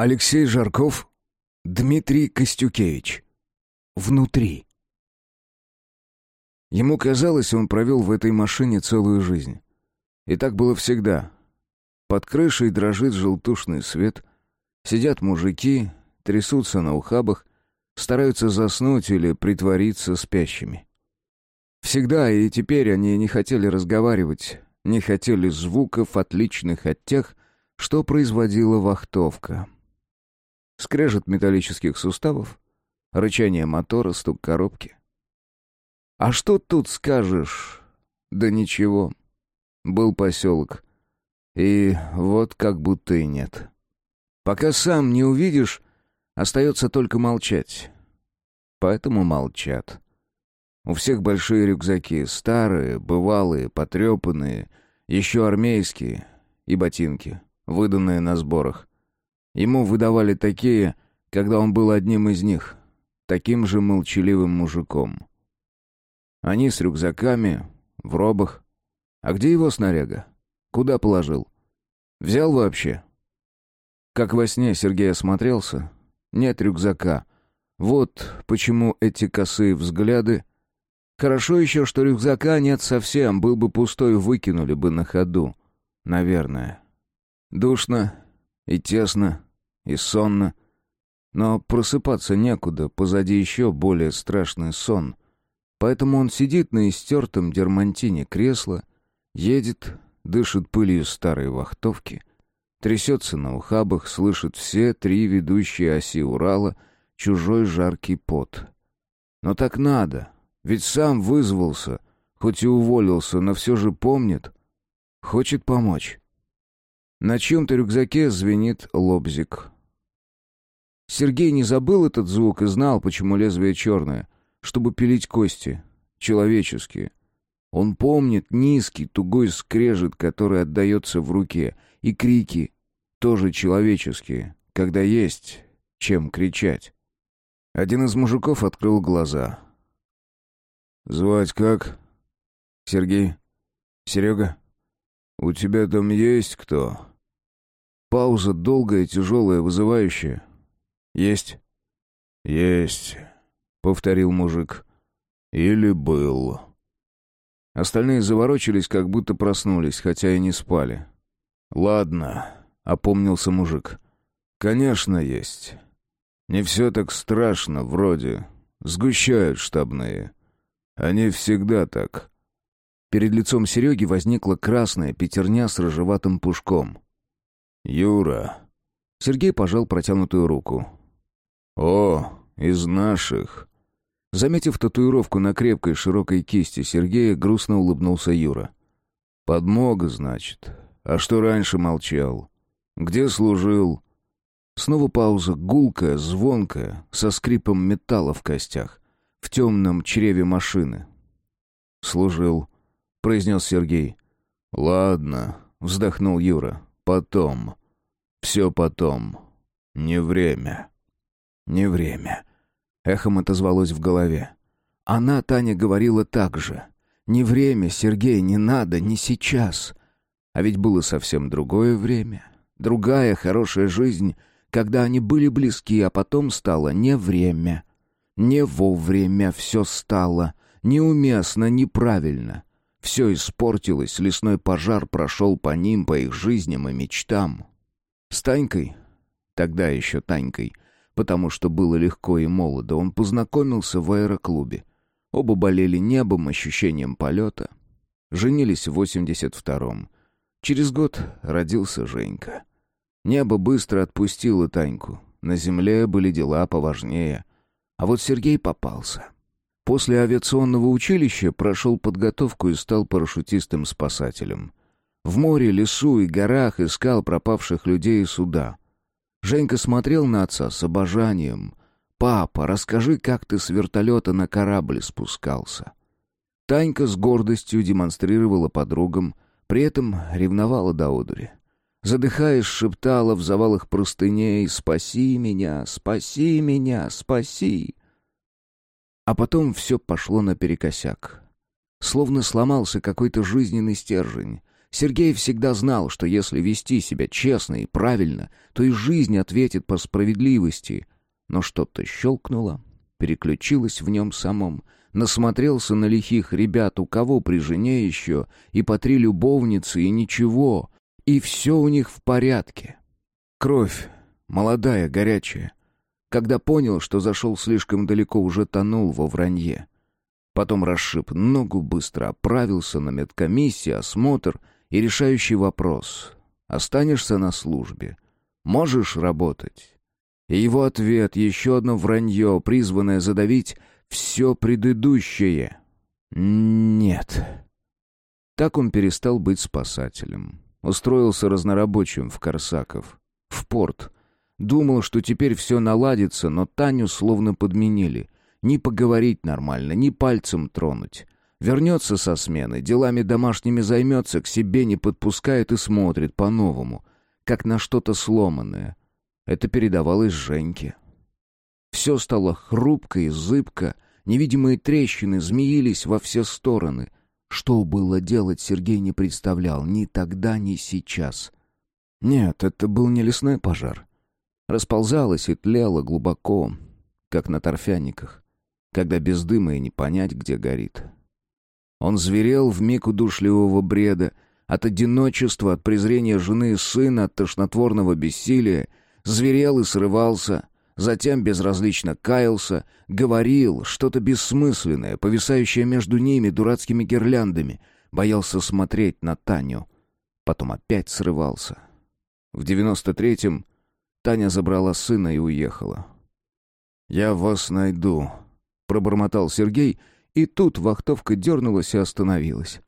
Алексей Жарков, Дмитрий Костюкевич. Внутри. Ему казалось, он провел в этой машине целую жизнь. И так было всегда. Под крышей дрожит желтушный свет, сидят мужики, трясутся на ухабах, стараются заснуть или притвориться спящими. Всегда и теперь они не хотели разговаривать, не хотели звуков, отличных от тех, что производила вахтовка. Скрежет металлических суставов, рычание мотора, стук коробки. А что тут скажешь? Да ничего. Был поселок. И вот как будто и нет. Пока сам не увидишь, остается только молчать. Поэтому молчат. У всех большие рюкзаки, старые, бывалые, потрепанные, еще армейские и ботинки, выданные на сборах. Ему выдавали такие, когда он был одним из них, таким же молчаливым мужиком. Они с рюкзаками, в робах. А где его снаряга? Куда положил? Взял вообще? Как во сне Сергей осмотрелся. Нет рюкзака. Вот почему эти косые взгляды Хорошо еще, что рюкзака нет совсем, был бы пустой, выкинули бы на ходу. Наверное. Душно и тесно, и сонно. Но просыпаться некуда, позади еще более страшный сон. Поэтому он сидит на истертом дермантине кресла, едет, дышит пылью старой вахтовки, трясется на ухабах, слышит все три ведущие оси Урала, чужой жаркий пот. Но так надо, ведь сам вызвался, хоть и уволился, но все же помнит. Хочет помочь. На чьем-то рюкзаке звенит лобзик. Сергей не забыл этот звук и знал, почему лезвие черное, чтобы пилить кости, человеческие. Он помнит низкий, тугой скрежет, который отдается в руке, и крики, тоже человеческие, когда есть чем кричать. Один из мужиков открыл глаза. «Звать как?» «Сергей. Серега. У тебя там есть кто?» Пауза долгая, тяжелая, вызывающая. «Есть?» «Есть», — повторил мужик. «Или был». Остальные заворочились, как будто проснулись, хотя и не спали. «Ладно», — опомнился мужик. «Конечно, есть. Не все так страшно, вроде. Сгущают штабные. Они всегда так. Перед лицом Сереги возникла красная пятерня с рыжеватым пушком. «Юра». Сергей пожал протянутую руку. «О, из наших». Заметив татуировку на крепкой широкой кисти Сергея, грустно улыбнулся Юра. «Подмога, значит. А что раньше молчал? Где служил?» Снова пауза, гулкая, звонкая, со скрипом металла в костях в темном чреве машины. «Служил», — произнес Сергей. «Ладно», — вздохнул Юра. «Потом. Все потом. Не время». «Не время», — эхом отозвалось в голове. Она, Таня, говорила так же. «Не время, Сергей, не надо, не сейчас». А ведь было совсем другое время. Другая хорошая жизнь, когда они были близки, а потом стало не время. Не вовремя все стало, неуместно, неправильно. Все испортилось, лесной пожар прошел по ним, по их жизням и мечтам. С Танькой, тогда еще Танькой, потому что было легко и молодо, он познакомился в аэроклубе. Оба болели небом, ощущением полета. Женились в 82-м. Через год родился Женька. Небо быстро отпустило Таньку. На земле были дела поважнее. А вот Сергей попался. После авиационного училища прошел подготовку и стал парашютистом-спасателем. В море, лесу и горах искал пропавших людей и суда. Женька смотрел на отца с обожанием. «Папа, расскажи, как ты с вертолета на корабль спускался». Танька с гордостью демонстрировала подругам, при этом ревновала до одури. Задыхаясь, шептала в завалах простыней «Спаси меня! Спаси меня! Спаси!» А потом все пошло наперекосяк. Словно сломался какой-то жизненный стержень. Сергей всегда знал, что если вести себя честно и правильно, то и жизнь ответит по справедливости. Но что-то щелкнуло, переключилось в нем самом. Насмотрелся на лихих ребят, у кого при жене еще, и по три любовницы, и ничего. И все у них в порядке. Кровь, молодая, горячая. Когда понял, что зашел слишком далеко, уже тонул во вранье. Потом расшиб ногу, быстро оправился на медкомиссии, осмотр и решающий вопрос. Останешься на службе? Можешь работать? И его ответ — еще одно вранье, призванное задавить все предыдущее. Нет. Так он перестал быть спасателем. Устроился разнорабочим в Корсаков. В порт. Думал, что теперь все наладится, но Таню словно подменили. Ни поговорить нормально, ни пальцем тронуть. Вернется со смены, делами домашними займется, к себе не подпускает и смотрит по-новому, как на что-то сломанное. Это передавалось Женьке. Все стало хрупко и зыбко, невидимые трещины змеились во все стороны. Что было делать, Сергей не представлял ни тогда, ни сейчас. Нет, это был не лесной пожар. Расползалось и тлело глубоко, как на торфяниках когда без дыма и не понять, где горит. Он зверел в миг удушливого бреда, от одиночества, от презрения жены и сына, от тошнотворного бессилия, зверел и срывался, затем безразлично каялся, говорил что-то бессмысленное, повисающее между ними дурацкими гирляндами, боялся смотреть на Таню. Потом опять срывался. В девяносто третьем Таня забрала сына и уехала. «Я вас найду», пробормотал Сергей, и тут вахтовка дернулась и остановилась.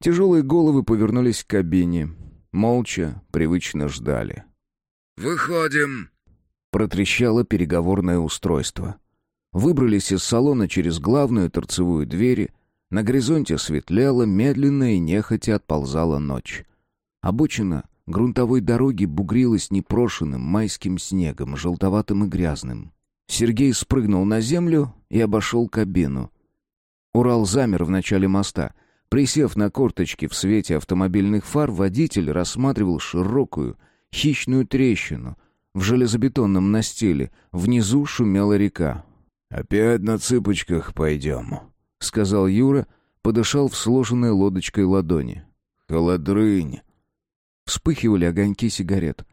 Тяжелые головы повернулись к кабине. Молча, привычно ждали. «Выходим!» — протрещало переговорное устройство. Выбрались из салона через главную торцевую дверь. На горизонте светлело, медленно и нехотя отползала ночь. Обочина грунтовой дороги бугрилась непрошенным майским снегом, желтоватым и грязным. Сергей спрыгнул на землю и обошел кабину. Урал замер в начале моста. Присев на корточки в свете автомобильных фар, водитель рассматривал широкую, хищную трещину в железобетонном настиле. Внизу шумела река. «Опять на цыпочках пойдем», — сказал Юра, подышал в сложенной лодочкой ладони. «Холодрынь». Вспыхивали огоньки сигарет.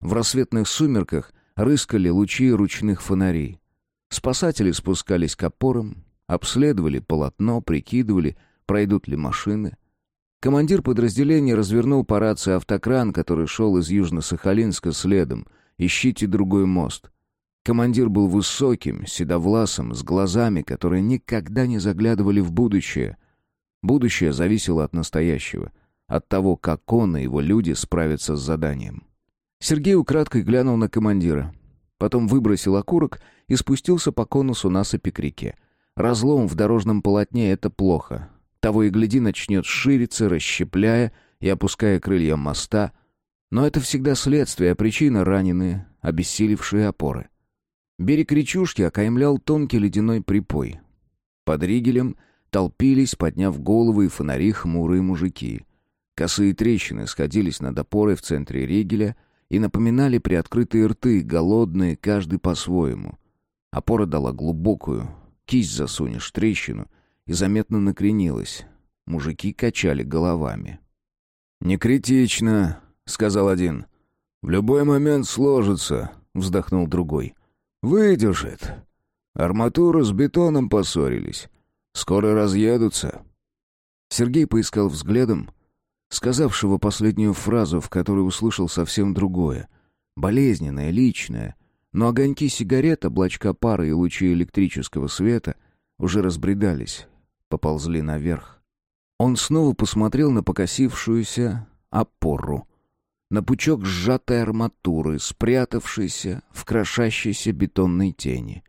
В рассветных сумерках рыскали лучи ручных фонарей. Спасатели спускались к опорам, обследовали полотно, прикидывали, пройдут ли машины. Командир подразделения развернул по рации автокран, который шел из Южно-Сахалинска следом. «Ищите другой мост». Командир был высоким, седовласым, с глазами, которые никогда не заглядывали в будущее. Будущее зависело от настоящего, от того, как он и его люди справятся с заданием. Сергей украдкой глянул на командира. Потом выбросил окурок и спустился по конусу насыпи к реке. Разлом в дорожном полотне — это плохо. Того и гляди начнет шириться, расщепляя и опуская крылья моста. Но это всегда следствие, а причина — раненые, обессилевшие опоры. Берег речушки окаймлял тонкий ледяной припой. Под ригелем толпились, подняв головы и фонари хмурые мужики. Косые трещины сходились над опорой в центре ригеля — и напоминали приоткрытые рты, голодные, каждый по-своему. Опора дала глубокую, кисть засунешь, трещину, и заметно накренилась. Мужики качали головами. «Не критично», — сказал один. «В любой момент сложится», — вздохнул другой. «Выдержит. Арматура с бетоном поссорились. Скоро разъедутся». Сергей поискал взглядом сказавшего последнюю фразу, в которой услышал совсем другое. Болезненное, личное. Но огоньки сигарет, облачка пары и лучи электрического света уже разбредались, поползли наверх. Он снова посмотрел на покосившуюся опору, на пучок сжатой арматуры, спрятавшийся в крошащейся бетонной тени.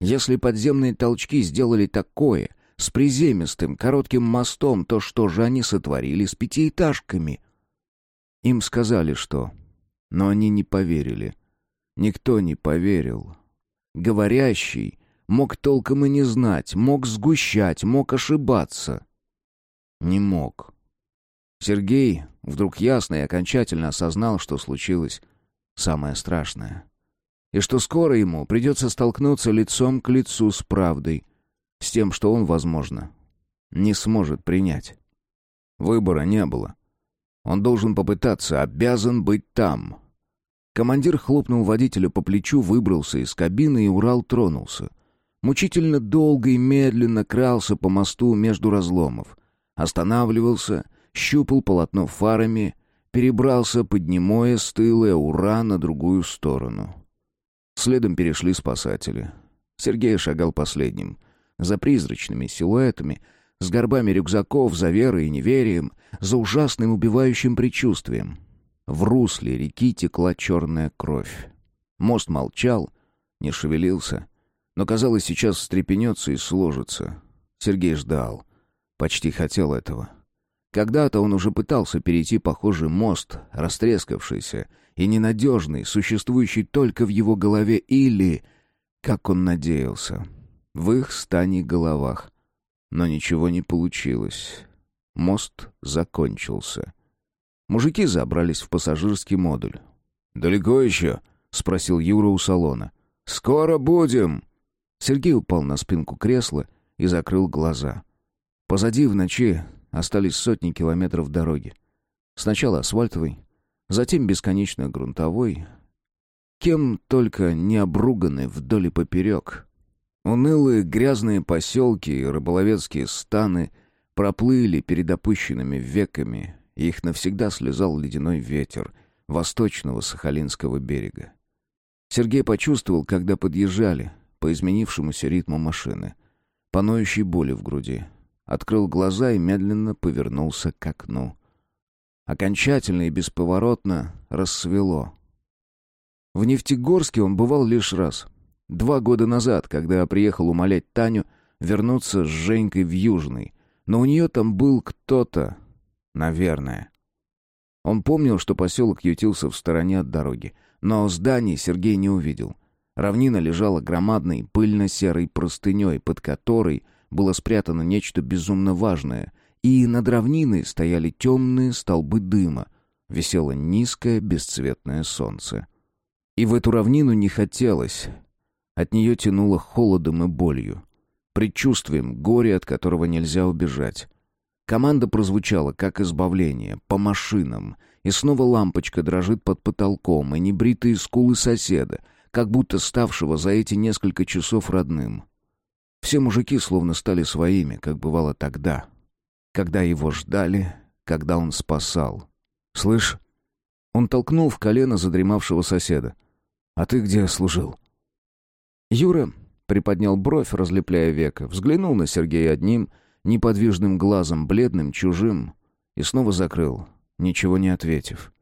Если подземные толчки сделали такое, с приземистым, коротким мостом, то что же они сотворили с пятиэтажками? Им сказали, что... Но они не поверили. Никто не поверил. Говорящий мог толком и не знать, мог сгущать, мог ошибаться. Не мог. Сергей вдруг ясно и окончательно осознал, что случилось самое страшное. И что скоро ему придется столкнуться лицом к лицу с правдой, с тем, что он, возможно, не сможет принять. Выбора не было. Он должен попытаться, обязан быть там. Командир хлопнул водителю по плечу, выбрался из кабины, и Урал тронулся. Мучительно долго и медленно крался по мосту между разломов. Останавливался, щупал полотно фарами, перебрался, поднимая с тыла Ура на другую сторону. Следом перешли спасатели. Сергей шагал последним. За призрачными силуэтами — с горбами рюкзаков, за верой и неверием, за ужасным убивающим предчувствием. В русле реки текла черная кровь. Мост молчал, не шевелился, но, казалось, сейчас встрепенется и сложится. Сергей ждал, почти хотел этого. Когда-то он уже пытался перейти похожий мост, растрескавшийся и ненадежный, существующий только в его голове или, как он надеялся, в их стане головах — но ничего не получилось. Мост закончился. Мужики забрались в пассажирский модуль. «Далеко еще?» — спросил Юра у салона. «Скоро будем!» Сергей упал на спинку кресла и закрыл глаза. Позади в ночи остались сотни километров дороги. Сначала асфальтовый, затем бесконечно грунтовой, кем только не обруганы вдоль и поперек, Унылые грязные поселки и рыболовецкие станы проплыли перед опущенными веками, их навсегда слезал ледяной ветер восточного Сахалинского берега. Сергей почувствовал, когда подъезжали, по изменившемуся ритму машины, по ноющей боли в груди. Открыл глаза и медленно повернулся к окну. Окончательно и бесповоротно рассвело. В Нефтегорске он бывал лишь раз — Два года назад, когда приехал умолять Таню вернуться с Женькой в Южный. Но у нее там был кто-то, наверное. Он помнил, что поселок ютился в стороне от дороги. Но зданий Сергей не увидел. Равнина лежала громадной пыльно-серой простыней, под которой было спрятано нечто безумно важное. И над равниной стояли темные столбы дыма. Висело низкое бесцветное солнце. И в эту равнину не хотелось, от нее тянуло холодом и болью. Предчувствием горя, от которого нельзя убежать. Команда прозвучала, как избавление, по машинам. И снова лампочка дрожит под потолком, и небритые скулы соседа, как будто ставшего за эти несколько часов родным. Все мужики словно стали своими, как бывало тогда. Когда его ждали, когда он спасал. «Слышь?» Он толкнул в колено задремавшего соседа. «А ты где служил?» Юра приподнял бровь, разлепляя века, взглянул на Сергея одним, неподвижным глазом, бледным, чужим, и снова закрыл, ничего не ответив.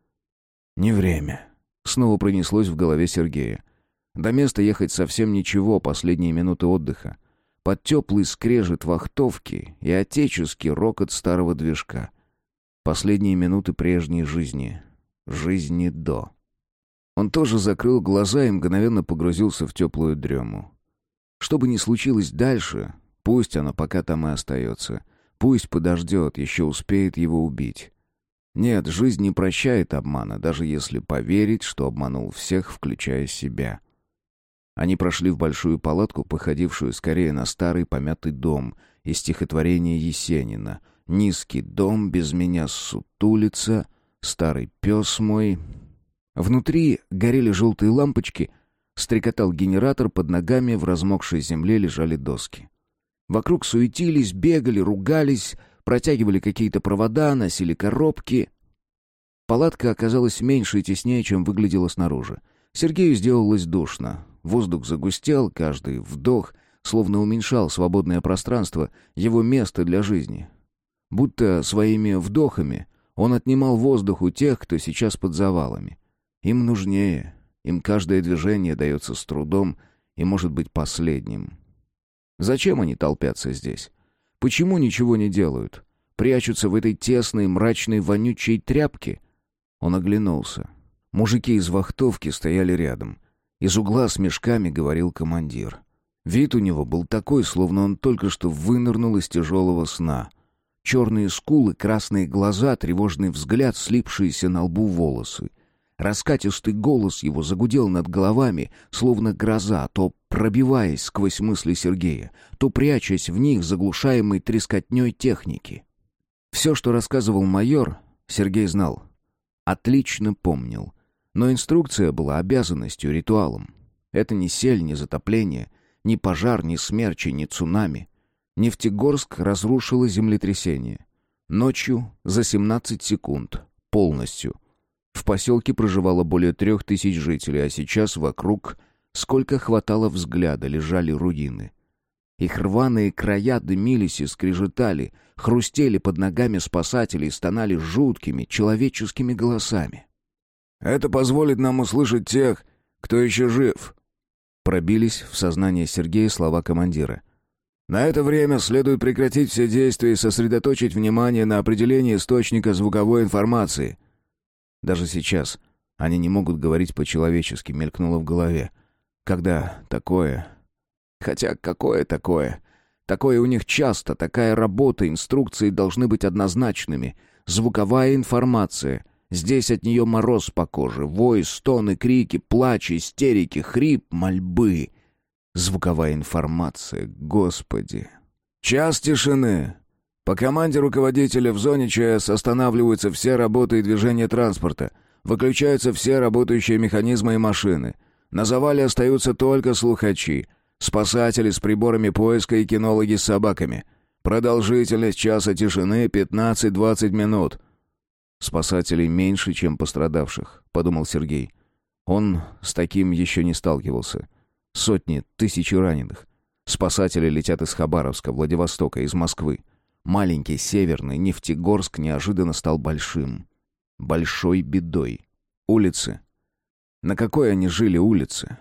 «Не время», — снова пронеслось в голове Сергея. До места ехать совсем ничего, последние минуты отдыха. Под теплый скрежет вахтовки и отеческий рокот старого движка. Последние минуты прежней жизни. Жизни до. Он тоже закрыл глаза и мгновенно погрузился в теплую дрему. Что бы ни случилось дальше, пусть оно пока там и остается. Пусть подождет, еще успеет его убить. Нет, жизнь не прощает обмана, даже если поверить, что обманул всех, включая себя. Они прошли в большую палатку, походившую скорее на старый помятый дом из стихотворения Есенина. «Низкий дом, без меня сутулится, старый пес мой, Внутри горели желтые лампочки, стрекотал генератор, под ногами в размокшей земле лежали доски. Вокруг суетились, бегали, ругались, протягивали какие-то провода, носили коробки. Палатка оказалась меньше и теснее, чем выглядела снаружи. Сергею сделалось душно. Воздух загустел, каждый вдох словно уменьшал свободное пространство, его место для жизни. Будто своими вдохами он отнимал воздух у тех, кто сейчас под завалами. Им нужнее, им каждое движение дается с трудом и может быть последним. Зачем они толпятся здесь? Почему ничего не делают? Прячутся в этой тесной, мрачной, вонючей тряпке? Он оглянулся. Мужики из вахтовки стояли рядом. Из угла с мешками говорил командир. Вид у него был такой, словно он только что вынырнул из тяжелого сна. Черные скулы, красные глаза, тревожный взгляд, слипшиеся на лбу волосы. Раскатистый голос его загудел над головами, словно гроза, то пробиваясь сквозь мысли Сергея, то прячась в них, заглушаемой трескотней техники. Все, что рассказывал майор, Сергей знал. Отлично помнил. Но инструкция была обязанностью, ритуалом. Это не сель, не затопление, ни пожар, ни смерчи, ни цунами. Нефтегорск разрушило землетрясение. Ночью за 17 секунд. Полностью. В поселке проживало более трех тысяч жителей, а сейчас вокруг, сколько хватало взгляда, лежали руины. Их рваные края дымились и скрежетали, хрустели под ногами спасателей, стонали жуткими человеческими голосами. «Это позволит нам услышать тех, кто еще жив», пробились в сознание Сергея слова командира. На это время следует прекратить все действия и сосредоточить внимание на определении источника звуковой информации. Даже сейчас они не могут говорить по-человечески, мелькнуло в голове. Когда такое Хотя какое такое? Такое у них часто, такая работа, инструкции должны быть однозначными. Звуковая информация. Здесь от нее мороз по коже, вой, стоны, крики, плач, истерики, хрип, мольбы. Звуковая информация, господи. Час тишины. По команде руководителя в зоне ЧС останавливаются все работы и движения транспорта. Выключаются все работающие механизмы и машины. На завале остаются только слухачи. Спасатели с приборами поиска и кинологи с собаками. Продолжительность часа тишины 15-20 минут. Спасателей меньше, чем пострадавших, подумал Сергей. Он с таким еще не сталкивался. Сотни, тысячи раненых. Спасатели летят из Хабаровска, Владивостока, из Москвы. Маленький северный Нефтегорск неожиданно стал большим. Большой бедой. Улицы. На какой они жили улице?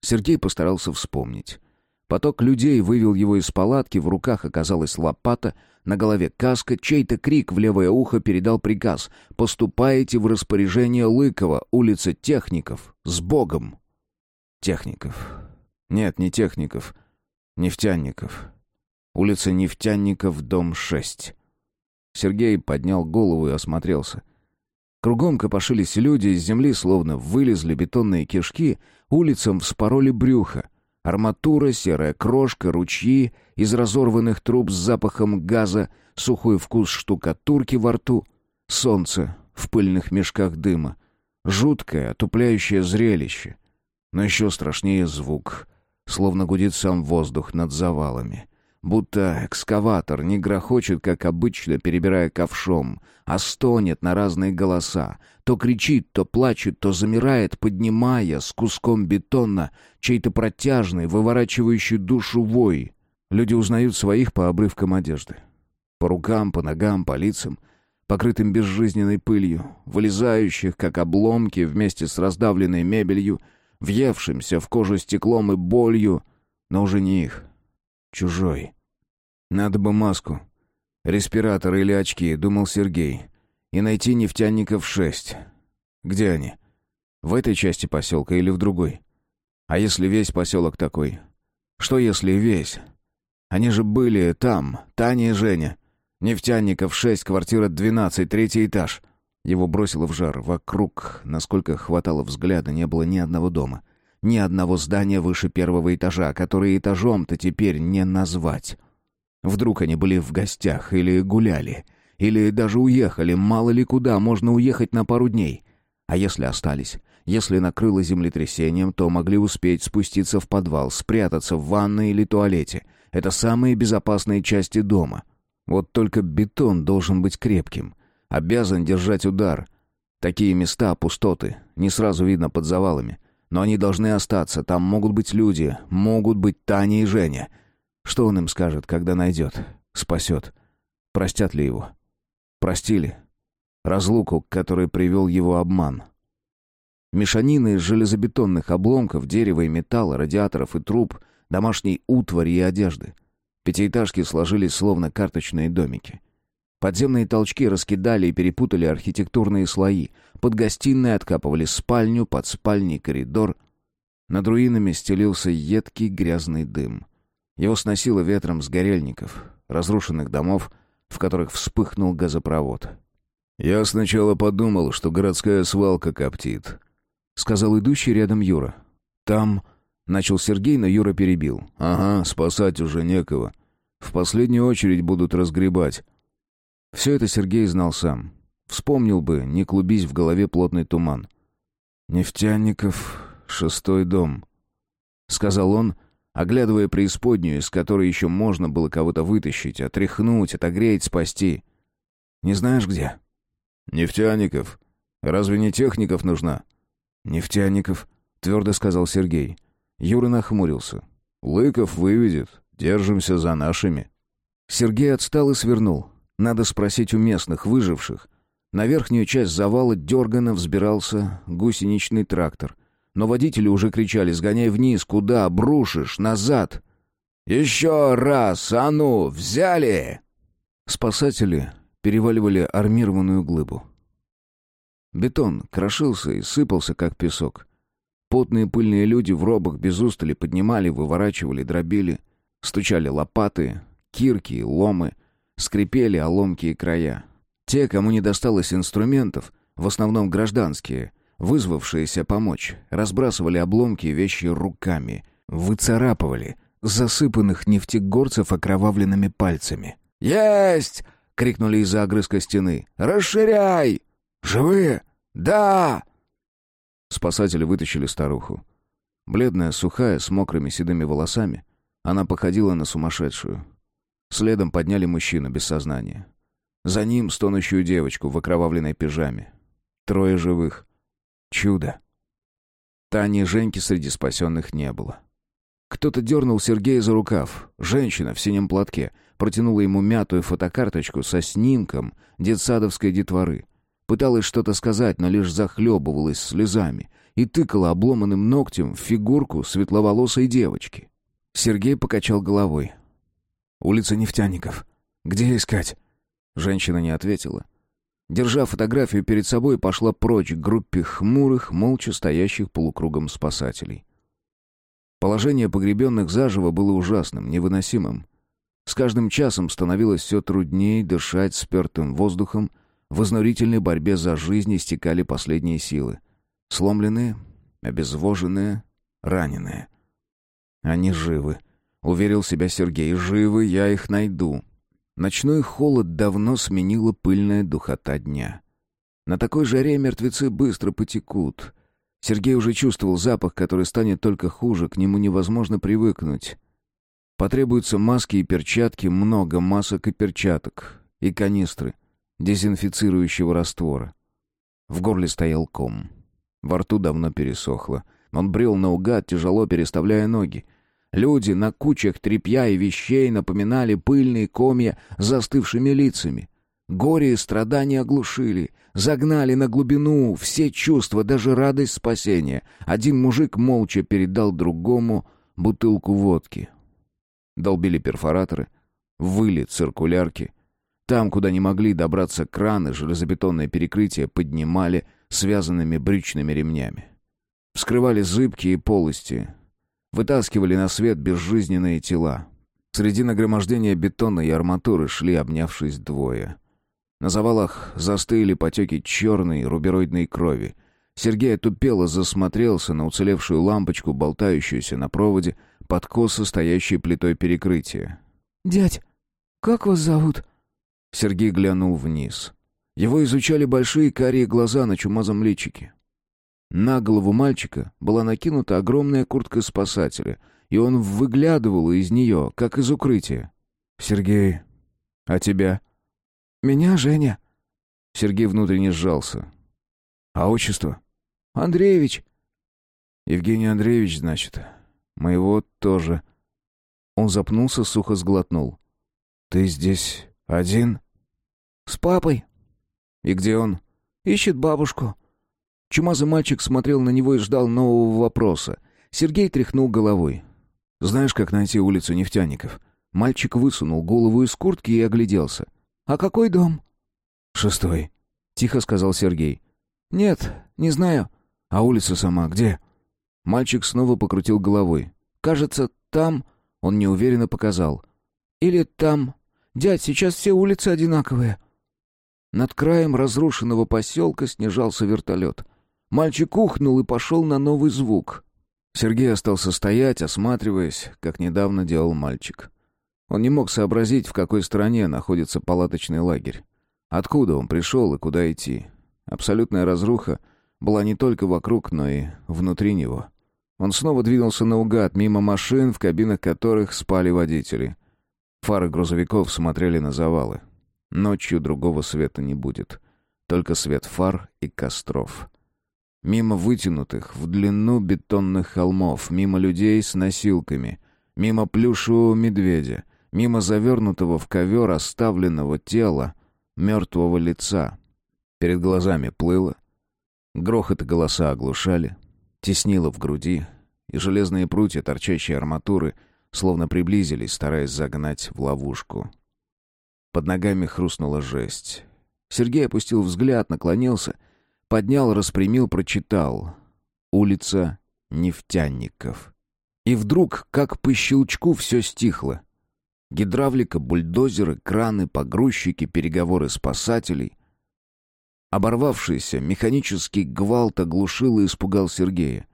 Сергей постарался вспомнить. Поток людей вывел его из палатки, в руках оказалась лопата, на голове каска, чей-то крик в левое ухо передал приказ «Поступаете в распоряжение Лыкова, улица Техников, с Богом!» Техников. Нет, не Техников. Нефтяников. Улица Нефтяников, дом 6. Сергей поднял голову и осмотрелся. Кругом копошились люди, из земли словно вылезли бетонные кишки, улицам вспороли брюхо. Арматура, серая крошка, ручьи из разорванных труб с запахом газа, сухой вкус штукатурки во рту, солнце в пыльных мешках дыма. Жуткое, отупляющее зрелище. Но еще страшнее звук, словно гудит сам воздух над завалами будто экскаватор не грохочет, как обычно, перебирая ковшом, а стонет на разные голоса, то кричит, то плачет, то замирает, поднимая с куском бетона чей-то протяжный, выворачивающий душу вой. Люди узнают своих по обрывкам одежды. По рукам, по ногам, по лицам, покрытым безжизненной пылью, вылезающих, как обломки, вместе с раздавленной мебелью, въевшимся в кожу стеклом и болью, но уже не их, Чужой. Надо бы маску. Респиратор или очки, думал Сергей. И найти нефтяников шесть. Где они? В этой части поселка или в другой? А если весь поселок такой? Что если весь? Они же были там, Таня и Женя. Нефтяников шесть, квартира двенадцать, третий этаж. Его бросило в жар. Вокруг, насколько хватало взгляда, не было ни одного дома. Ни одного здания выше первого этажа, который этажом-то теперь не назвать. Вдруг они были в гостях или гуляли, или даже уехали, мало ли куда, можно уехать на пару дней. А если остались? Если накрыло землетрясением, то могли успеть спуститься в подвал, спрятаться в ванной или туалете. Это самые безопасные части дома. Вот только бетон должен быть крепким. Обязан держать удар. Такие места, пустоты, не сразу видно под завалами. Но они должны остаться, там могут быть люди, могут быть Таня и Женя. Что он им скажет, когда найдет, спасет? Простят ли его? Простили. Разлуку, к которой привел его обман. Мешанина из железобетонных обломков, дерева и металла, радиаторов и труб, домашней утвари и одежды. Пятиэтажки сложились словно карточные домики. Подземные толчки раскидали и перепутали архитектурные слои. Под гостиной откапывали спальню, под спальней коридор. Над руинами стелился едкий грязный дым. Его сносило ветром с горельников, разрушенных домов, в которых вспыхнул газопровод. «Я сначала подумал, что городская свалка коптит», — сказал идущий рядом Юра. «Там...» — начал Сергей, но Юра перебил. «Ага, спасать уже некого. В последнюю очередь будут разгребать». Все это Сергей знал сам. Вспомнил бы, не клубись в голове плотный туман. «Нефтяников, шестой дом», — сказал он, оглядывая преисподнюю, из которой еще можно было кого-то вытащить, отряхнуть, отогреть, спасти. «Не знаешь где?» «Нефтяников. Разве не техников нужна?» «Нефтяников», — твердо сказал Сергей. Юра нахмурился. «Лыков выведет. Держимся за нашими». Сергей отстал и свернул. Надо спросить у местных, выживших. На верхнюю часть завала дерганно взбирался гусеничный трактор. Но водители уже кричали «Сгоняй вниз! Куда? Брушишь! Назад!» «Еще раз! А ну! Взяли!» Спасатели переваливали армированную глыбу. Бетон крошился и сыпался, как песок. Потные пыльные люди в робах без устали поднимали, выворачивали, дробили. Стучали лопаты, кирки, ломы, скрипели оломкие края. Те, кому не досталось инструментов, в основном гражданские, вызвавшиеся помочь, разбрасывали обломки и вещи руками, выцарапывали засыпанных нефтегорцев окровавленными пальцами. «Есть!» — крикнули из-за огрызка стены. «Расширяй!» «Живые?» «Да!» Спасатели вытащили старуху. Бледная, сухая, с мокрыми седыми волосами, она походила на сумасшедшую. Следом подняли мужчину без сознания. За ним стонущую девочку в окровавленной пижаме. Трое живых. Чудо. Тани и Женьки среди спасенных не было. Кто-то дернул Сергея за рукав. Женщина в синем платке протянула ему мятую фотокарточку со снимком детсадовской детворы. Пыталась что-то сказать, но лишь захлебывалась слезами и тыкала обломанным ногтем в фигурку светловолосой девочки. Сергей покачал головой. «Улица Нефтяников. Где искать?» Женщина не ответила. Держа фотографию перед собой, пошла прочь к группе хмурых, молча стоящих полукругом спасателей. Положение погребенных заживо было ужасным, невыносимым. С каждым часом становилось все труднее дышать спертым воздухом, в изнурительной борьбе за жизнь истекали последние силы. Сломленные, обезвоженные, раненые. Они живы. Уверил себя Сергей. Живы, я их найду. Ночной холод давно сменила пыльная духота дня. На такой жаре мертвецы быстро потекут. Сергей уже чувствовал запах, который станет только хуже, к нему невозможно привыкнуть. Потребуются маски и перчатки, много масок и перчаток, и канистры дезинфицирующего раствора. В горле стоял ком. Во рту давно пересохло. Он брел наугад, тяжело переставляя ноги. Люди на кучах тряпья и вещей напоминали пыльные комья застывшими лицами. Горе и страдания оглушили, загнали на глубину все чувства, даже радость спасения. Один мужик молча передал другому бутылку водки. Долбили перфораторы, выли циркулярки. Там, куда не могли добраться краны, железобетонное перекрытие поднимали связанными брючными ремнями. Вскрывали зыбкие полости, Вытаскивали на свет безжизненные тела. Среди нагромождения бетона и арматуры шли, обнявшись двое. На завалах застыли потеки черной рубероидной крови. Сергей отупело засмотрелся на уцелевшую лампочку, болтающуюся на проводе, под косо стоящей плитой перекрытия. «Дядь, как вас зовут?» Сергей глянул вниз. Его изучали большие карие глаза на чумазом личике. На голову мальчика была накинута огромная куртка спасателя, и он выглядывал из нее, как из укрытия. «Сергей, а тебя?» «Меня Женя». Сергей внутренне сжался. «А отчество?» «Андреевич». «Евгений Андреевич, значит. Моего тоже». Он запнулся, сухо сглотнул. «Ты здесь один?» «С папой». «И где он?» «Ищет бабушку». Чумазый мальчик смотрел на него и ждал нового вопроса. Сергей тряхнул головой. «Знаешь, как найти улицу нефтяников?» Мальчик высунул голову из куртки и огляделся. «А какой дом?» «Шестой», — тихо сказал Сергей. «Нет, не знаю». «А улица сама где?» Мальчик снова покрутил головой. «Кажется, там...» Он неуверенно показал. «Или там...» Дядь, сейчас все улицы одинаковые». Над краем разрушенного поселка снижался вертолет. Мальчик ухнул и пошел на новый звук. Сергей остался стоять, осматриваясь, как недавно делал мальчик. Он не мог сообразить, в какой стране находится палаточный лагерь. Откуда он пришел и куда идти. Абсолютная разруха была не только вокруг, но и внутри него. Он снова двинулся наугад, мимо машин, в кабинах которых спали водители. Фары грузовиков смотрели на завалы. Ночью другого света не будет. Только свет фар и костров. Мимо вытянутых в длину бетонных холмов, мимо людей с носилками, мимо плюшевого медведя, мимо завернутого в ковер оставленного тела, мертвого лица. Перед глазами плыло. Грохот и голоса оглушали. Теснило в груди, и железные прутья, торчащие арматуры, словно приблизились, стараясь загнать в ловушку. Под ногами хрустнула жесть. Сергей опустил взгляд, наклонился, поднял, распрямил, прочитал. «Улица нефтяников». И вдруг, как по щелчку, все стихло. Гидравлика, бульдозеры, краны, погрузчики, переговоры спасателей. Оборвавшийся механический гвалт оглушил и испугал Сергея.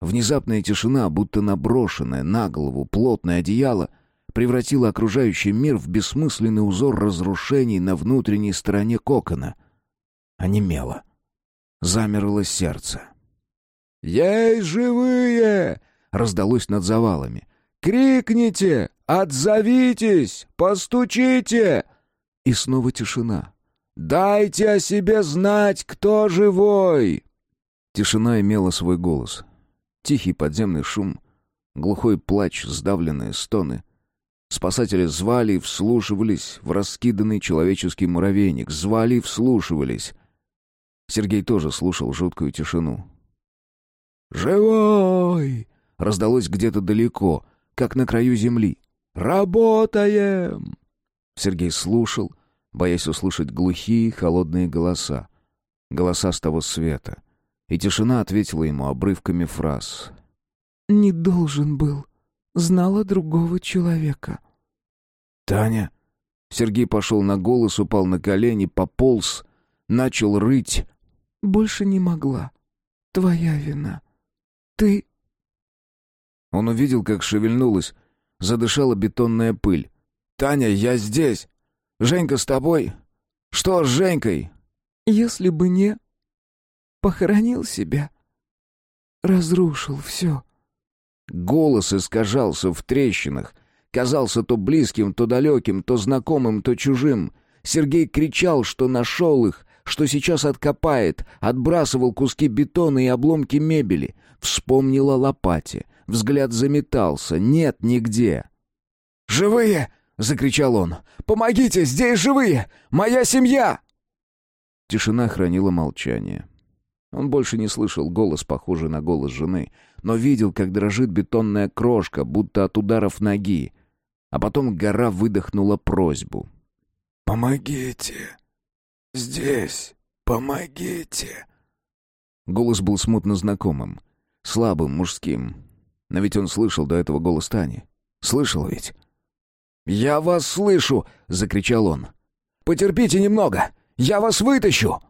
Внезапная тишина, будто наброшенная на голову плотное одеяло, превратила окружающий мир в бессмысленный узор разрушений на внутренней стороне кокона. Онемело. Замерло сердце. «Есть живые!» — раздалось над завалами. «Крикните! Отзовитесь! Постучите!» И снова тишина. «Дайте о себе знать, кто живой!» Тишина имела свой голос. Тихий подземный шум, глухой плач, сдавленные стоны. Спасатели звали и вслушивались в раскиданный человеческий муравейник, звали и вслушивались. Сергей тоже слушал жуткую тишину. «Живой!» — раздалось где-то далеко, как на краю земли. «Работаем!» Сергей слушал, боясь услышать глухие, холодные голоса. Голоса с того света. И тишина ответила ему обрывками фраз. «Не должен был. Знала другого человека». «Таня?» Сергей пошел на голос, упал на колени, пополз, начал рыть. «Больше не могла. Твоя вина. Ты...» Он увидел, как шевельнулась, задышала бетонная пыль. «Таня, я здесь! Женька с тобой? Что с Женькой?» «Если бы не... Похоронил себя. Разрушил все». Голос искажался в трещинах. Казался то близким, то далеким, то знакомым, то чужим. Сергей кричал, что нашел их, что сейчас откопает, отбрасывал куски бетона и обломки мебели. Вспомнил о лопате. Взгляд заметался. Нет нигде. «Живые!» — закричал он. «Помогите! Здесь живые! Моя семья!» Тишина хранила молчание. Он больше не слышал голос, похожий на голос жены, но видел, как дрожит бетонная крошка, будто от ударов ноги. А потом гора выдохнула просьбу. «Помогите! Здесь! Помогите!» Голос был смутно знакомым, слабым, мужским. Но ведь он слышал до этого голос Тани. Слышал ведь? «Я вас слышу!» — закричал он. «Потерпите немного! Я вас вытащу!»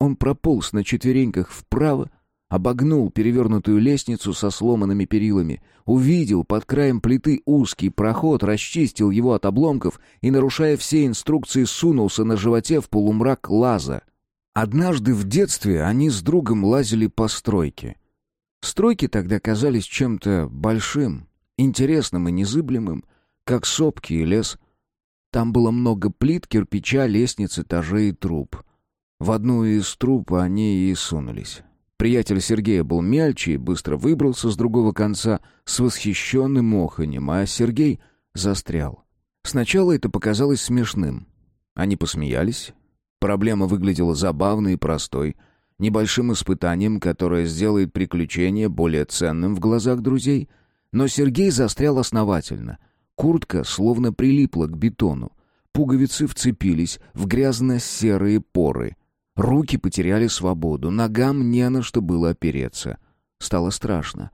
Он прополз на четвереньках вправо, обогнул перевернутую лестницу со сломанными перилами, увидел под краем плиты узкий проход, расчистил его от обломков и, нарушая все инструкции, сунулся на животе в полумрак лаза. Однажды в детстве они с другом лазили по стройке. Стройки тогда казались чем-то большим, интересным и незыблемым, как сопки и лес. Там было много плит, кирпича, лестниц, этажей и труб. В одну из труб они и сунулись. Приятель Сергея был мельче и быстро выбрался с другого конца с восхищенным оханем, а Сергей застрял. Сначала это показалось смешным. Они посмеялись. Проблема выглядела забавной и простой, небольшим испытанием, которое сделает приключение более ценным в глазах друзей. Но Сергей застрял основательно. Куртка словно прилипла к бетону. Пуговицы вцепились в грязно-серые поры. Руки потеряли свободу, ногам не на что было опереться. Стало страшно.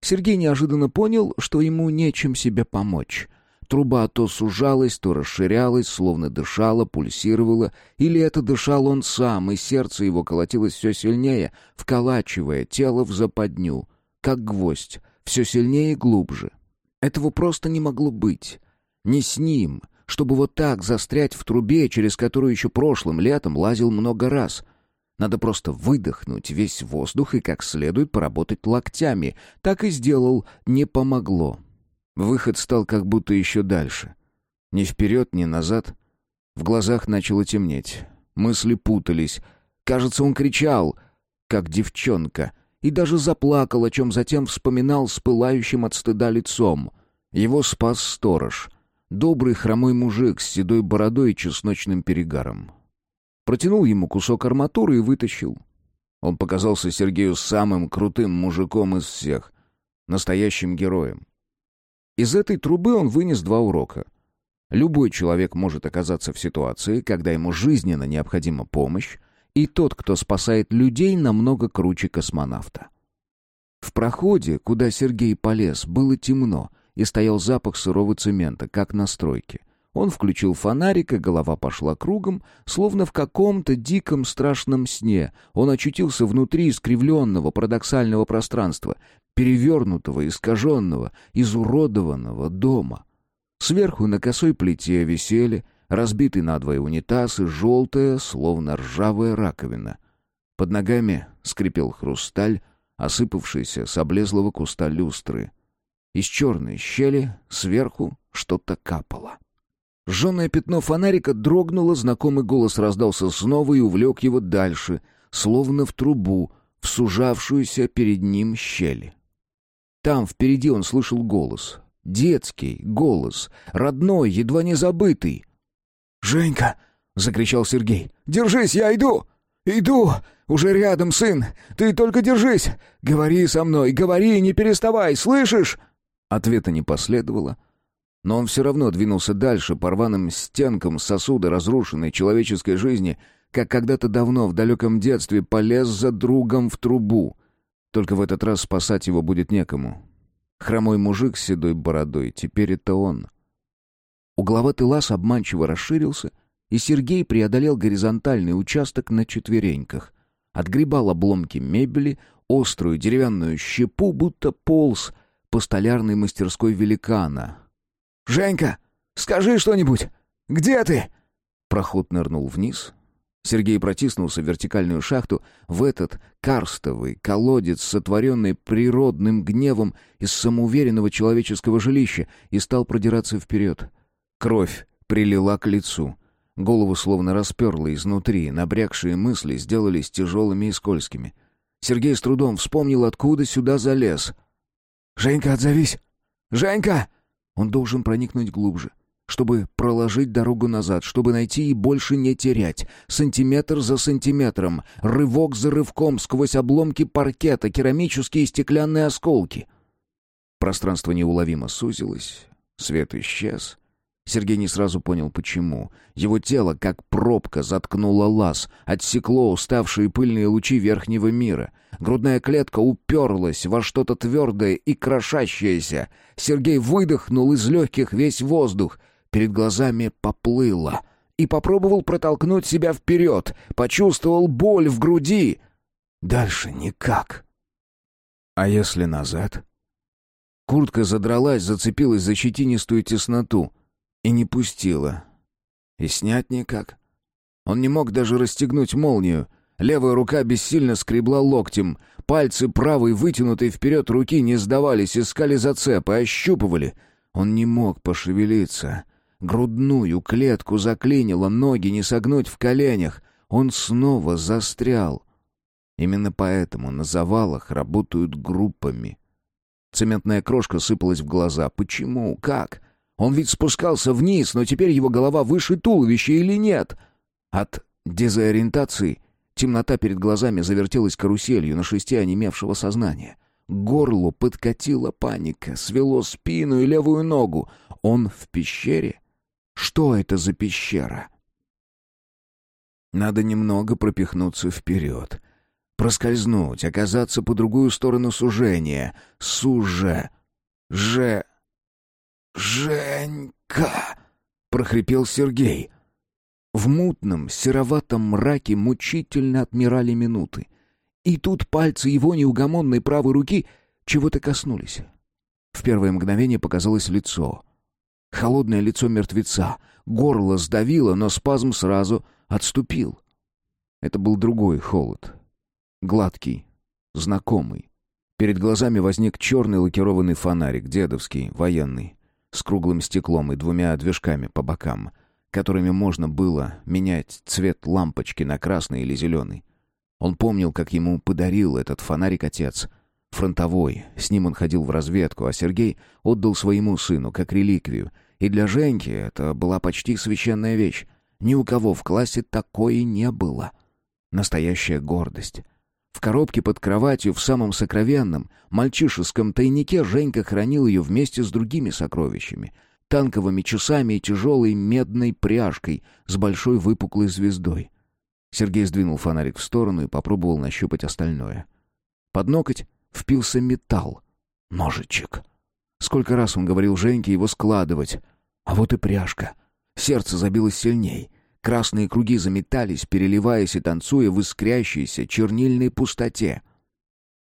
Сергей неожиданно понял, что ему нечем себе помочь. Труба то сужалась, то расширялась, словно дышала, пульсировала, или это дышал он сам, и сердце его колотилось все сильнее, вколачивая тело в западню, как гвоздь, все сильнее и глубже. Этого просто не могло быть. Не с ним, чтобы вот так застрять в трубе, через которую еще прошлым летом лазил много раз. Надо просто выдохнуть весь воздух и как следует поработать локтями. Так и сделал, не помогло. Выход стал как будто еще дальше. Ни вперед, ни назад. В глазах начало темнеть. Мысли путались. Кажется, он кричал, как девчонка, и даже заплакал, о чем затем вспоминал с пылающим от стыда лицом. Его спас сторож. Добрый хромой мужик с седой бородой и чесночным перегаром. Протянул ему кусок арматуры и вытащил. Он показался Сергею самым крутым мужиком из всех. Настоящим героем. Из этой трубы он вынес два урока. Любой человек может оказаться в ситуации, когда ему жизненно необходима помощь, и тот, кто спасает людей, намного круче космонавта. В проходе, куда Сергей полез, было темно, и стоял запах сырого цемента, как на стройке. Он включил фонарик, и голова пошла кругом, словно в каком-то диком страшном сне. Он очутился внутри искривленного парадоксального пространства, перевернутого, искаженного, изуродованного дома. Сверху на косой плите висели разбитый надвое унитаз и желтая, словно ржавая раковина. Под ногами скрипел хрусталь, осыпавшийся с облезлого куста люстры. Из черной щели сверху что-то капало. Жженое пятно фонарика дрогнуло, знакомый голос раздался снова и увлек его дальше, словно в трубу, в сужавшуюся перед ним щель. Там впереди он слышал голос. Детский голос, родной, едва не забытый. «Женька!» — закричал Сергей. «Держись, я иду! Иду! Уже рядом, сын! Ты только держись! Говори со мной, говори, не переставай, слышишь?» Ответа не последовало, но он все равно двинулся дальше по рваным стенкам сосуда разрушенной человеческой жизни, как когда-то давно в далеком детстве полез за другом в трубу — только в этот раз спасать его будет некому. Хромой мужик с седой бородой, теперь это он. Угловатый лаз обманчиво расширился, и Сергей преодолел горизонтальный участок на четвереньках. Отгребал обломки мебели, острую деревянную щепу, будто полз по столярной мастерской великана. «Женька, скажи что-нибудь! Где ты?» Проход нырнул вниз, Сергей протиснулся в вертикальную шахту, в этот карстовый колодец, сотворенный природным гневом из самоуверенного человеческого жилища, и стал продираться вперед. Кровь прилила к лицу. Голову словно расперла изнутри, набрякшие мысли сделались тяжелыми и скользкими. Сергей с трудом вспомнил, откуда сюда залез. «Женька, отзовись! Женька!» Он должен проникнуть глубже чтобы проложить дорогу назад, чтобы найти и больше не терять. Сантиметр за сантиметром, рывок за рывком сквозь обломки паркета, керамические и стеклянные осколки. Пространство неуловимо сузилось, свет исчез. Сергей не сразу понял, почему. Его тело, как пробка, заткнуло лаз, отсекло уставшие пыльные лучи верхнего мира. Грудная клетка уперлась во что-то твердое и крошащееся. Сергей выдохнул из легких весь воздух — перед глазами поплыло. И попробовал протолкнуть себя вперед, почувствовал боль в груди. Дальше никак. А если назад? Куртка задралась, зацепилась за щетинистую тесноту и не пустила. И снять никак. Он не мог даже расстегнуть молнию. Левая рука бессильно скребла локтем. Пальцы правой, вытянутой вперед руки, не сдавались, искали зацепы, ощупывали. Он не мог пошевелиться. Грудную клетку заклинило, ноги не согнуть в коленях. Он снова застрял. Именно поэтому на завалах работают группами. Цементная крошка сыпалась в глаза. Почему? Как? Он ведь спускался вниз, но теперь его голова выше туловища или нет? От дезориентации темнота перед глазами завертелась каруселью на шесте онемевшего сознания. К горлу подкатила паника, свело спину и левую ногу. Он в пещере? Что это за пещера? Надо немного пропихнуться вперед. Проскользнуть, оказаться по другую сторону сужения. Суже. Же. «Женька!» — прохрипел Сергей. В мутном, сероватом мраке мучительно отмирали минуты. И тут пальцы его неугомонной правой руки чего-то коснулись. В первое мгновение показалось лицо. Холодное лицо мертвеца. Горло сдавило, но спазм сразу отступил. Это был другой холод. Гладкий, знакомый. Перед глазами возник черный лакированный фонарик, дедовский, военный, с круглым стеклом и двумя движками по бокам, которыми можно было менять цвет лампочки на красный или зеленый. Он помнил, как ему подарил этот фонарик отец. Фронтовой, с ним он ходил в разведку, а Сергей отдал своему сыну, как реликвию. И для Женьки это была почти священная вещь. Ни у кого в классе такое не было. Настоящая гордость. В коробке под кроватью в самом сокровенном, мальчишеском тайнике Женька хранил ее вместе с другими сокровищами. Танковыми часами и тяжелой медной пряжкой с большой выпуклой звездой. Сергей сдвинул фонарик в сторону и попробовал нащупать остальное. Под ноготь впился металл. Ножичек. Сколько раз он говорил Женьке его складывать. А вот и пряжка. Сердце забилось сильней. Красные круги заметались, переливаясь и танцуя в искрящейся чернильной пустоте.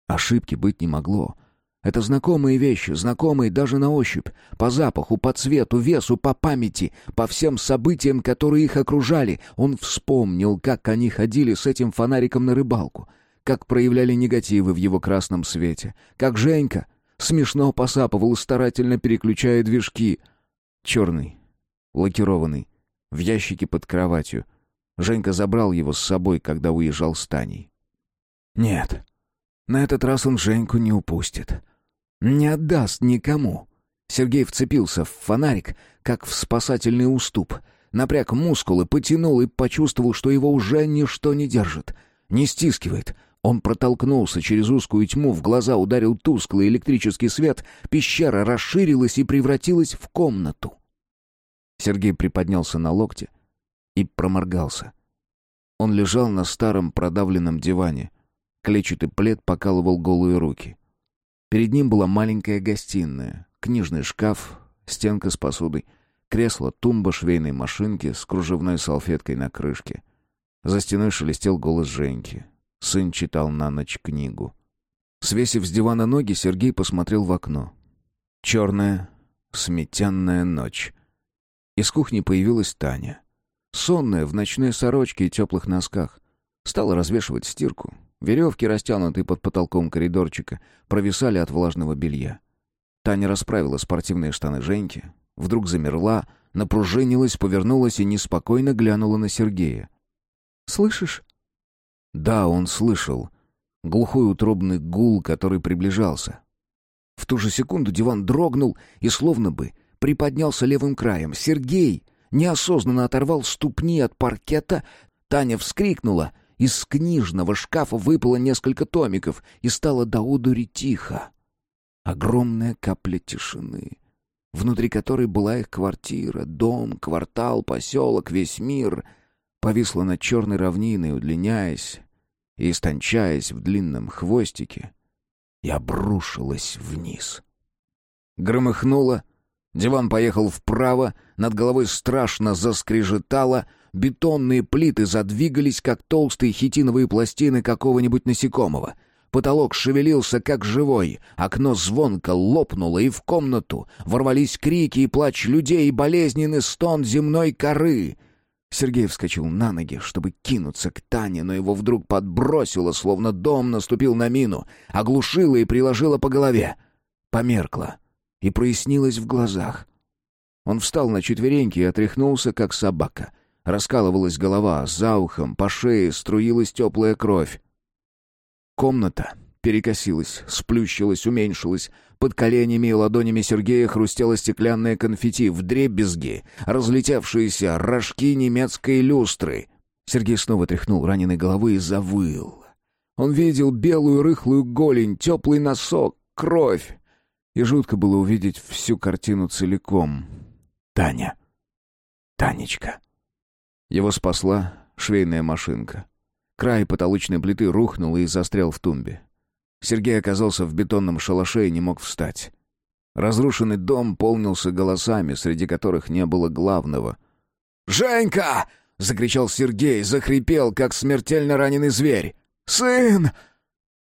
Ошибки быть не могло. Это знакомые вещи, знакомые даже на ощупь, по запаху, по цвету, весу, по памяти, по всем событиям, которые их окружали. Он вспомнил, как они ходили с этим фонариком на рыбалку, как проявляли негативы в его красном свете, как Женька смешно посапывал, старательно переключая движки. Черный, лакированный, в ящике под кроватью. Женька забрал его с собой, когда уезжал с Таней. Нет, на этот раз он Женьку не упустит. Не отдаст никому. Сергей вцепился в фонарик, как в спасательный уступ. Напряг мускулы, потянул и почувствовал, что его уже ничто не держит. Не стискивает. Он протолкнулся через узкую тьму, в глаза ударил тусклый электрический свет, пещера расширилась и превратилась в комнату. Сергей приподнялся на локте и проморгался. Он лежал на старом продавленном диване. Клетчатый плед покалывал голые руки. Перед ним была маленькая гостиная, книжный шкаф, стенка с посудой, кресло, тумба швейной машинки с кружевной салфеткой на крышке. За стеной шелестел голос Женьки. Сын читал на ночь книгу. Свесив с дивана ноги, Сергей посмотрел в окно. Черная, сметенная ночь. Из кухни появилась Таня. Сонная, в ночной сорочке и теплых носках. Стала развешивать стирку. Веревки, растянутые под потолком коридорчика, провисали от влажного белья. Таня расправила спортивные штаны Женьки, вдруг замерла, напружинилась, повернулась и неспокойно глянула на Сергея. «Слышишь?» Да, он слышал. Глухой утробный гул, который приближался. В ту же секунду диван дрогнул и словно бы приподнялся левым краем. Сергей неосознанно оторвал ступни от паркета. Таня вскрикнула. Из книжного шкафа выпало несколько томиков, и стало до одури тихо. Огромная капля тишины, внутри которой была их квартира, дом, квартал, поселок, весь мир, повисла над черной равниной, удлиняясь и истончаясь в длинном хвостике, и обрушилась вниз. Громыхнуло, Диван поехал вправо, над головой страшно заскрежетало, бетонные плиты задвигались, как толстые хитиновые пластины какого-нибудь насекомого. Потолок шевелился, как живой, окно звонко лопнуло, и в комнату ворвались крики и плач людей, и болезненный стон земной коры. Сергей вскочил на ноги, чтобы кинуться к Тане, но его вдруг подбросило, словно дом наступил на мину, оглушило и приложило по голове. Померкло и прояснилось в глазах. Он встал на четвереньки и отряхнулся, как собака. Раскалывалась голова, за ухом, по шее струилась теплая кровь. Комната перекосилась, сплющилась, уменьшилась. Под коленями и ладонями Сергея хрустело стеклянное конфетти, вдребезги, разлетевшиеся рожки немецкой люстры. Сергей снова тряхнул раненой головы и завыл. Он видел белую рыхлую голень, теплый носок, кровь и жутко было увидеть всю картину целиком. Таня. Танечка. Его спасла швейная машинка. Край потолочной плиты рухнул и застрял в тумбе. Сергей оказался в бетонном шалаше и не мог встать. Разрушенный дом полнился голосами, среди которых не было главного. «Женька!» — закричал Сергей, захрипел, как смертельно раненый зверь. «Сын!»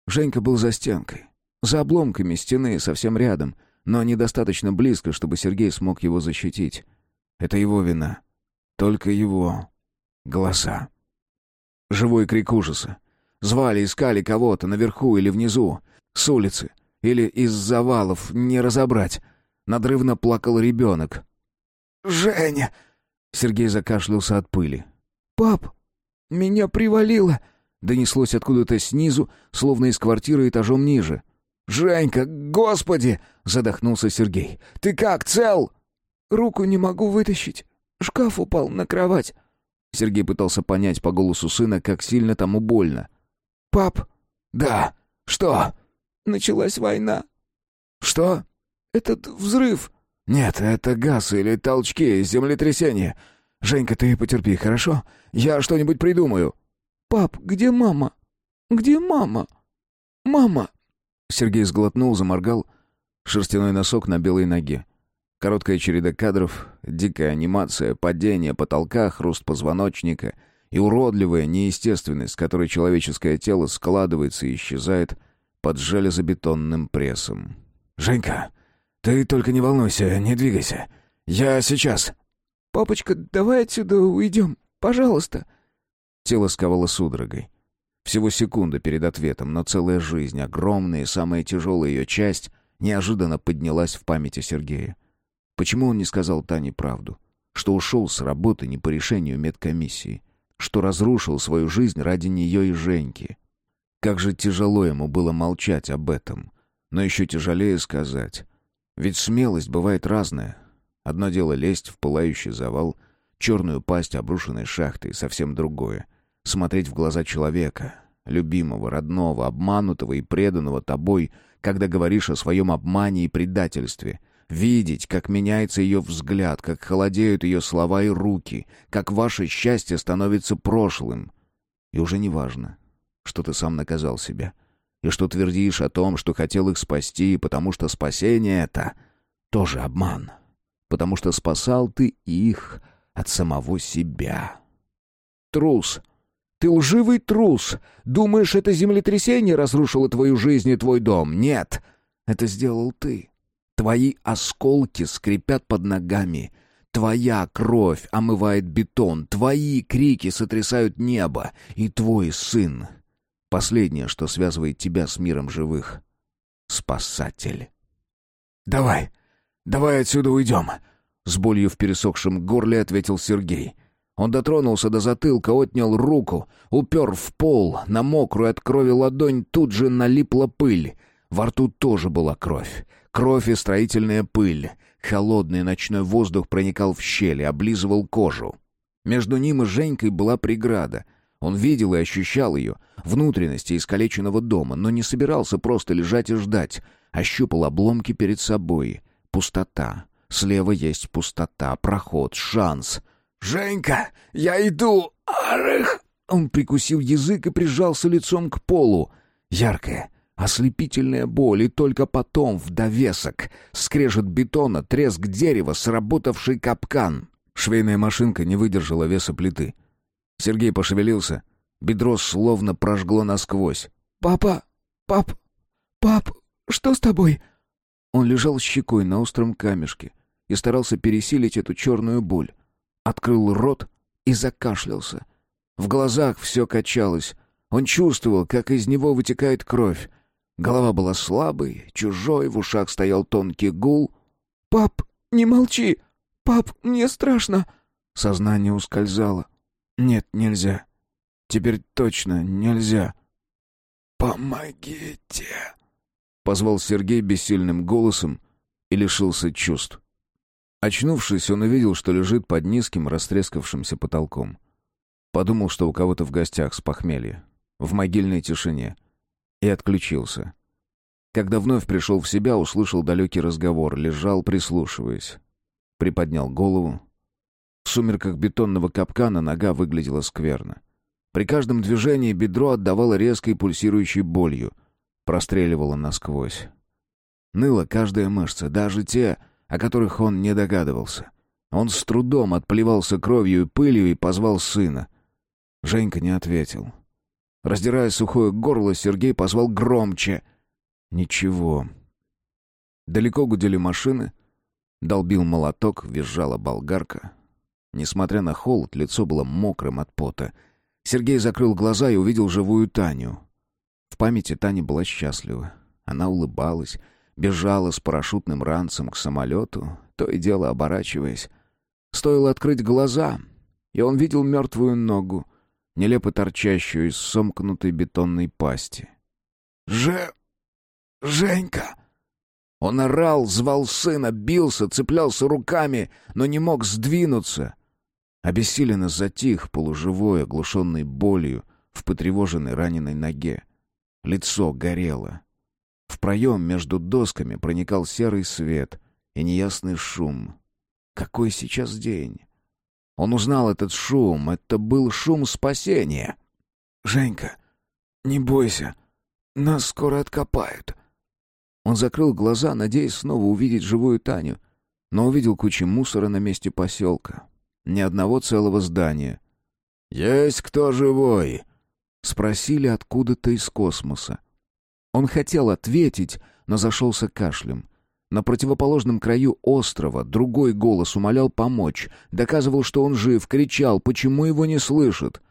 Женька был за стенкой, за обломками стены, совсем рядом, но недостаточно близко, чтобы Сергей смог его защитить. Это его вина. Только его. Голоса. Живой крик ужаса. Звали, искали кого-то наверху или внизу, с улицы или из завалов, не разобрать. Надрывно плакал ребенок. «Женя!» Сергей закашлялся от пыли. «Пап, меня привалило!» Донеслось откуда-то снизу, словно из квартиры этажом ниже. «Женька, господи!» — задохнулся Сергей. «Ты как, цел?» «Руку не могу вытащить. Шкаф упал на кровать». Сергей пытался понять по голосу сына, как сильно тому больно. «Пап!» «Да. Что?» «Началась война». «Что?» «Этот взрыв». «Нет, это газ или толчки, землетрясение. Женька, ты потерпи, хорошо? Я что-нибудь придумаю». «Пап, где мама? Где мама? Мама!» Сергей сглотнул, заморгал. Шерстяной носок на белой ноге. Короткая череда кадров, дикая анимация, падение потолка, хруст позвоночника и уродливая неестественность, с которой человеческое тело складывается и исчезает под железобетонным прессом. «Женька, ты только не волнуйся, не двигайся. Я сейчас...» «Папочка, давай отсюда уйдем, пожалуйста». Тело сковало судорогой. Всего секунда перед ответом, но целая жизнь, огромная и самая тяжелая ее часть, неожиданно поднялась в памяти Сергея. Почему он не сказал Тане правду? Что ушел с работы не по решению медкомиссии? Что разрушил свою жизнь ради нее и Женьки? Как же тяжело ему было молчать об этом. Но еще тяжелее сказать. Ведь смелость бывает разная. Одно дело лезть в пылающий завал, черную пасть обрушенной шахты, и совсем другое — смотреть в глаза человека, любимого, родного, обманутого и преданного тобой, когда говоришь о своем обмане и предательстве — Видеть, как меняется ее взгляд, как холодеют ее слова и руки, как ваше счастье становится прошлым. И уже не важно, что ты сам наказал себя, и что твердишь о том, что хотел их спасти, потому что спасение — это тоже обман, потому что спасал ты их от самого себя. Трус! Ты лживый трус! Думаешь, это землетрясение разрушило твою жизнь и твой дом? Нет! Это сделал ты. Твои осколки скрипят под ногами. Твоя кровь омывает бетон, твои крики сотрясают небо, и твой сын — последнее, что связывает тебя с миром живых. Спасатель. «Давай, давай отсюда уйдем!» С болью в пересохшем горле ответил Сергей. Он дотронулся до затылка, отнял руку, упер в пол, на мокрую от крови ладонь тут же налипла пыль. Во рту тоже была кровь. Кровь и строительная пыль. Холодный ночной воздух проникал в щели, облизывал кожу. Между ним и Женькой была преграда. Он видел и ощущал ее, внутренности искалеченного дома, но не собирался просто лежать и ждать. Ощупал обломки перед собой. Пустота. Слева есть пустота, проход, шанс. «Женька, я иду! Арых!» Он прикусил язык и прижался лицом к полу. Яркое, Ослепительная боль, и только потом, в довесок, скрежет бетона, треск дерева, сработавший капкан. Швейная машинка не выдержала веса плиты. Сергей пошевелился. Бедро словно прожгло насквозь. «Папа! Пап! Пап! Что с тобой?» Он лежал щекой на остром камешке и старался пересилить эту черную боль. Открыл рот и закашлялся. В глазах все качалось. Он чувствовал, как из него вытекает кровь. Голова была слабой, чужой, в ушах стоял тонкий гул. «Пап, не молчи! Пап, мне страшно!» Сознание ускользало. «Нет, нельзя. Теперь точно нельзя». «Помогите!» — позвал Сергей бессильным голосом и лишился чувств. Очнувшись, он увидел, что лежит под низким растрескавшимся потолком. Подумал, что у кого-то в гостях с похмелья, в могильной тишине — и отключился. Когда вновь пришел в себя, услышал далекий разговор, лежал, прислушиваясь. Приподнял голову. В сумерках бетонного капкана нога выглядела скверно. При каждом движении бедро отдавало резкой пульсирующей болью, простреливало насквозь. Ныла каждая мышца, даже те, о которых он не догадывался. Он с трудом отплевался кровью и пылью и позвал сына. Женька не ответил. Раздирая сухое горло, Сергей позвал громче. Ничего. Далеко гудели машины. Долбил молоток, визжала болгарка. Несмотря на холод, лицо было мокрым от пота. Сергей закрыл глаза и увидел живую Таню. В памяти Таня была счастлива. Она улыбалась, бежала с парашютным ранцем к самолету, то и дело оборачиваясь. Стоило открыть глаза, и он видел мертвую ногу, нелепо торчащую из сомкнутой бетонной пасти. «Же... Женька!» Он орал, звал сына, бился, цеплялся руками, но не мог сдвинуться. Обессиленно затих, полуживой, оглушенный болью, в потревоженной раненой ноге. Лицо горело. В проем между досками проникал серый свет и неясный шум. Какой сейчас день? Он узнал этот шум. Это был шум спасения. «Женька, не бойся. Нас скоро откопают». Он закрыл глаза, надеясь снова увидеть живую Таню, но увидел кучу мусора на месте поселка. Ни одного целого здания. «Есть кто живой?» — спросили откуда-то из космоса. Он хотел ответить, но зашелся кашлем. На противоположном краю острова другой голос умолял помочь, доказывал, что он жив, кричал, почему его не слышат.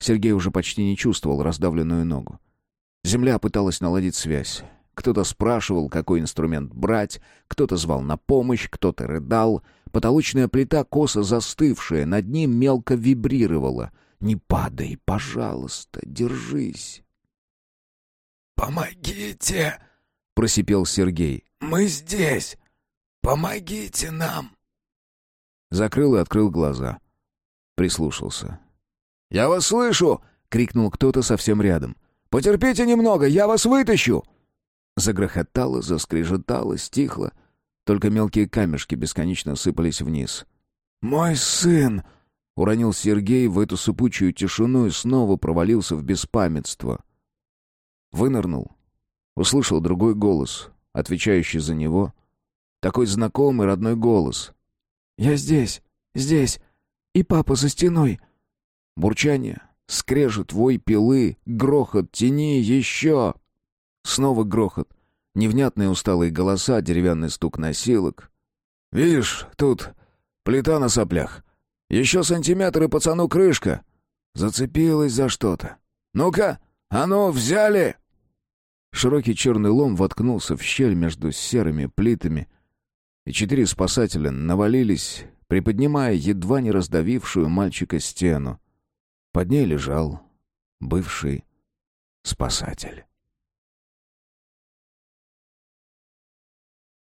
Сергей уже почти не чувствовал раздавленную ногу. Земля пыталась наладить связь. Кто-то спрашивал, какой инструмент брать, кто-то звал на помощь, кто-то рыдал. Потолочная плита, косо застывшая, над ним мелко вибрировала. «Не падай, пожалуйста, держись». «Помогите!» — просипел Сергей. Мы здесь! Помогите нам!» Закрыл и открыл глаза. Прислушался. «Я вас слышу!» — крикнул кто-то совсем рядом. «Потерпите немного, я вас вытащу!» Загрохотало, заскрежетало, стихло. Только мелкие камешки бесконечно сыпались вниз. «Мой сын!» — уронил Сергей в эту сыпучую тишину и снова провалился в беспамятство. Вынырнул. Услышал другой голос, отвечающий за него. Такой знакомый родной голос. «Я здесь, здесь, и папа за стеной». Бурчание, скрежет, вой пилы, грохот, тени, еще. Снова грохот, невнятные усталые голоса, деревянный стук носилок. «Видишь, тут плита на соплях. Еще сантиметр и пацану крышка. Зацепилась за что-то. Ну-ка, а ну, взяли!» Широкий черный лом воткнулся в щель между серыми плитами, и четыре спасателя навалились, приподнимая едва не раздавившую мальчика стену. Под ней лежал бывший спасатель.